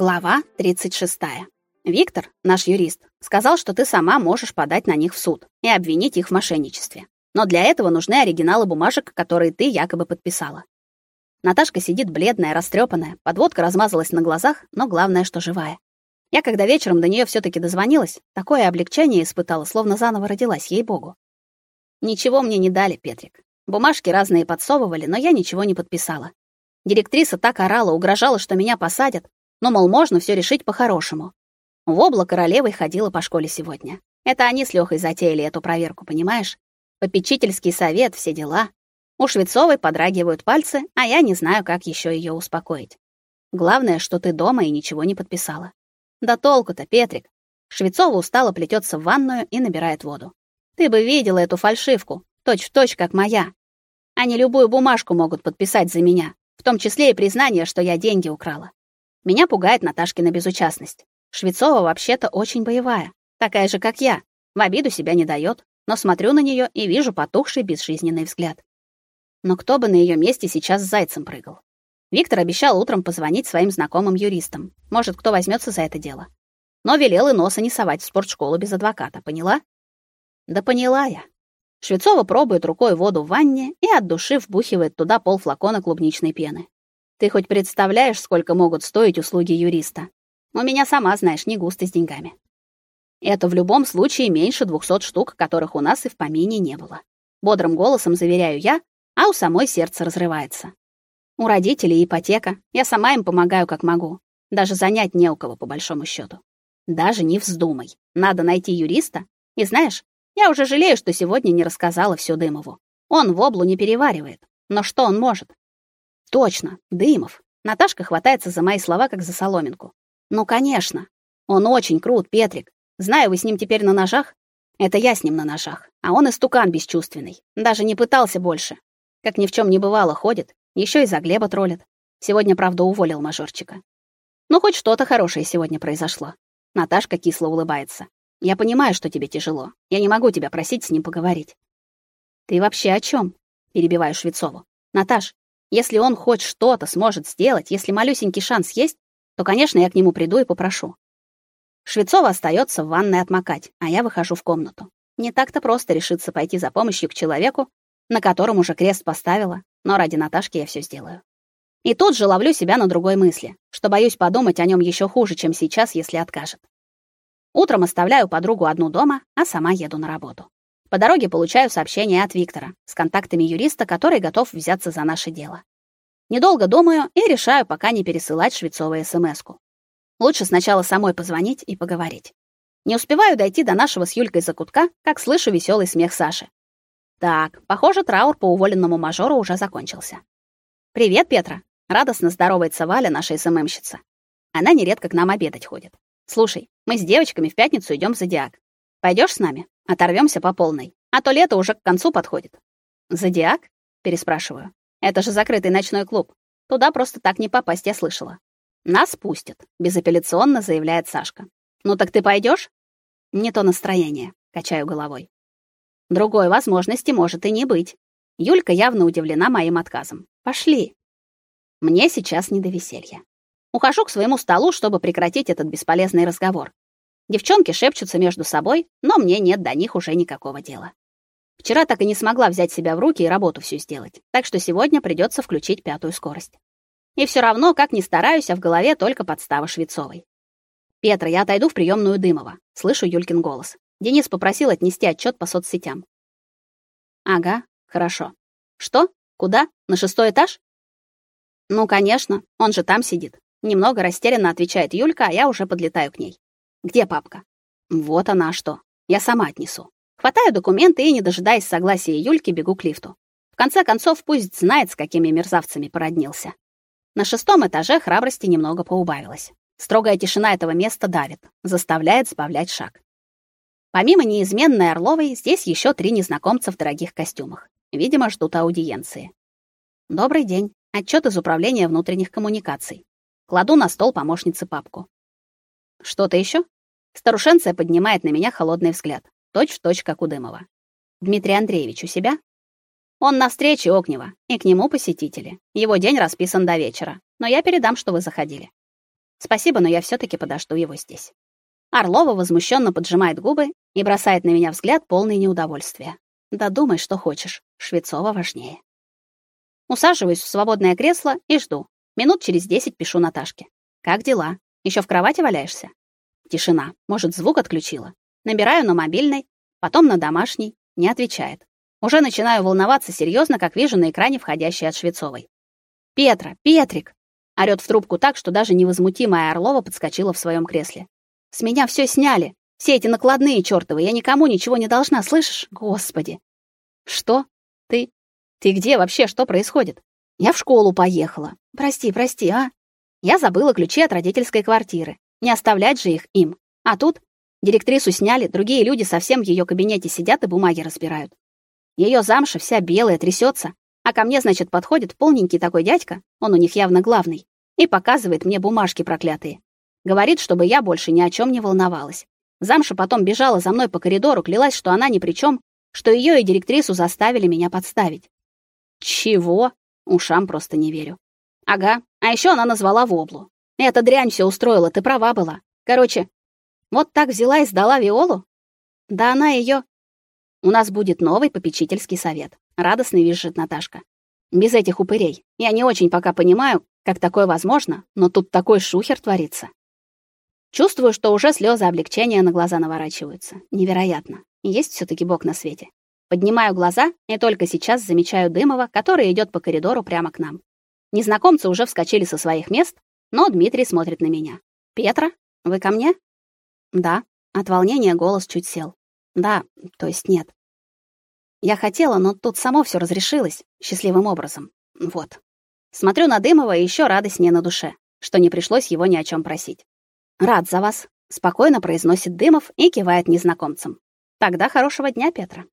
Глава 36. Виктор, наш юрист, сказал, что ты сама можешь подать на них в суд и обвинить их в мошенничестве. Но для этого нужны оригиналы бумажек, которые ты якобы подписала. Наташка сидит бледная, растрепанная, подводка размазалась на глазах, но главное, что живая. Я когда вечером до нее все таки дозвонилась, такое облегчение испытала, словно заново родилась, ей-богу. Ничего мне не дали, Петрик. Бумажки разные подсовывали, но я ничего не подписала. Директриса так орала, угрожала, что меня посадят, но, мол, можно все решить по-хорошему. В обла королевой ходила по школе сегодня. Это они с Лёхой затеяли эту проверку, понимаешь? Попечительский совет, все дела. У Швецовой подрагивают пальцы, а я не знаю, как еще ее успокоить. Главное, что ты дома и ничего не подписала. Да толку-то, Петрик. Швецова устало плетется в ванную и набирает воду. Ты бы видела эту фальшивку, точь-в-точь, точь, как моя. Они любую бумажку могут подписать за меня, в том числе и признание, что я деньги украла. Меня пугает Наташкина безучастность. Швецова вообще-то очень боевая, такая же, как я. В обиду себя не дает, но смотрю на нее и вижу потухший безжизненный взгляд. Но кто бы на ее месте сейчас с зайцем прыгал? Виктор обещал утром позвонить своим знакомым юристам. Может, кто возьмется за это дело. Но велел и носа не совать в спортшколу без адвоката, поняла? Да поняла я. Швецова пробует рукой воду в ванне и от души вбухивает туда полфлакона клубничной пены. Ты хоть представляешь, сколько могут стоить услуги юриста? У меня сама знаешь, не густо с деньгами. Это в любом случае меньше 200 штук, которых у нас и в помине не было. Бодрым голосом заверяю я, а у самой сердце разрывается. У родителей ипотека, я сама им помогаю как могу. Даже занять не у кого по большому счету. Даже не вздумай. Надо найти юриста. И знаешь, я уже жалею, что сегодня не рассказала все Дымову. Он в облу не переваривает. Но что он может? Точно, Дымов. Наташка хватается за мои слова как за соломинку. Ну, конечно. Он очень крут, Петрик. Знаю, вы с ним теперь на ножах. Это я с ним на ножах, а он истукан бесчувственный. Даже не пытался больше. Как ни в чем не бывало, ходит, еще и за Глеба троллит. Сегодня, правда, уволил мажорчика. Ну хоть что-то хорошее сегодня произошло. Наташка кисло улыбается. Я понимаю, что тебе тяжело. Я не могу тебя просить с ним поговорить. Ты вообще о чем? перебиваю Швецову. Наташ, если он хоть что-то сможет сделать, если малюсенький шанс есть, то, конечно, я к нему приду и попрошу. Швецова остается в ванной отмокать, а я выхожу в комнату. Не так-то просто решиться пойти за помощью к человеку, на котором уже крест поставила, но ради Наташки я все сделаю. И тут же ловлю себя на другой мысли, что боюсь подумать о нем еще хуже, чем сейчас, если откажет. Утром оставляю подругу одну дома, а сама еду на работу. По дороге получаю сообщение от Виктора с контактами юриста, который готов взяться за наше дело. Недолго думаю и решаю пока не пересылать Швецовой СМСку. Лучше сначала самой позвонить и поговорить. Не успеваю дойти до нашего с Юлькой закутка, как слышу веселый смех Саши. Так, похоже, траур по уволенному мажору уже закончился. Привет, Петра. Радостно здоровается Валя, наша СММщица. Она нередко к нам обедать ходит. Слушай, мы с девочками в пятницу идем в Зодиак. Пойдешь с нами? Оторвемся по полной. А то лето уже к концу подходит. Зодиак? Переспрашиваю. Это же закрытый ночной клуб. Туда просто так не попасть, я слышала. Нас пустят, безапелляционно заявляет Сашка. Ну так ты пойдешь? Не то настроение, качаю головой. Другой возможности может и не быть. Юлька явно удивлена моим отказом. Пошли. Мне сейчас не до веселья. Ухожу к своему столу, чтобы прекратить этот бесполезный разговор. Девчонки шепчутся между собой, но мне нет до них уже никакого дела. Вчера так и не смогла взять себя в руки и работу всю сделать. Так что сегодня придется включить пятую скорость. И все равно, как ни стараюсь, а в голове только подстава Швецовой. Петра, я отойду в приемную Дымова. Слышу Юлькин голос. Денис попросил отнести отчет по соцсетям. Ага, хорошо. Что? Куда? На шестой этаж? Ну, конечно, он же там сидит. Немного растерянно отвечает Юлька, а я уже подлетаю к ней. Где папка? Вот она что. Я сама отнесу. Хватаю документы и, не дожидаясь согласия Юльки, бегу к лифту. В конце концов, пусть знает, с какими мерзавцами породнился. На шестом этаже храбрости немного поубавилось. Строгая тишина этого места давит, заставляет сбавлять шаг. Помимо неизменной Орловой, здесь еще три незнакомца в дорогих костюмах. Видимо, ждут аудиенции. Добрый день. Отчет из управления внутренних коммуникаций. Кладу на стол помощнице папку. Что-то еще? Старушенция поднимает на меня холодный взгляд, точь в точь как у Дымова. Дмитрий Андреевич у себя? Он на встрече Огнева, и к нему посетители. Его день расписан до вечера, но я передам, что вы заходили. Спасибо, но я все таки подожду его здесь. Орлова возмущенно поджимает губы и бросает на меня взгляд полный неудовольствия. Да думай, что хочешь. Швецова важнее. Усаживаюсь в свободное кресло и жду. Минут через десять пишу Наташке. Как дела? Еще в кровати валяешься? Тишина. Может, звук отключила. Набираю на мобильный, потом на домашний. Не отвечает. Уже начинаю волноваться серьезно, как вижу на экране входящий от Швецовой. Петра, Петрик, орёт в трубку так, что даже невозмутимая Орлова подскочила в своем кресле. С меня все сняли. Все эти накладные чёртовы, я никому ничего не должна, слышишь? Господи. Что? Ты? Ты где вообще? Что происходит? Я в школу поехала. Прости, прости, а? Я забыла ключи от родительской квартиры. Не оставлять же их им. А тут директрису сняли, другие люди совсем в её кабинете сидят и бумаги разбирают. Её замша вся белая трясётся, а ко мне, значит, подходит полненький такой дядька, он у них явно главный, и показывает мне бумажки проклятые. Говорит, чтобы я больше ни о чем не волновалась. Замша потом бежала за мной по коридору, клялась, что она ни при чем, что ее и директрису заставили меня подставить. Чего? Ушам просто не верю. Ага, а еще она назвала Воблу. Эта дрянь все устроила, ты права была. Короче, вот так взяла и сдала Виолу? Да она ее. У нас будет новый попечительский совет. Радостно визжит Наташка. Без этих упырей. Я не очень пока понимаю, как такое возможно, но тут такой шухер творится. Чувствую, что уже слезы облегчения на глаза наворачиваются. Невероятно. Есть все таки Бог на свете. Поднимаю глаза и только сейчас замечаю Дымова, который идет по коридору прямо к нам. Незнакомцы уже вскочили со своих мест, но Дмитрий смотрит на меня. «Петра, вы ко мне?» «Да». От волнения голос чуть сел. «Да, то есть нет». Я хотела, но тут само все разрешилось счастливым образом. Вот. Смотрю на Дымова и еще радостнее на душе, что не пришлось его ни о чем просить. Рад за вас, спокойно произносит Дымов и кивает незнакомцам. Тогда хорошего дня, Петра.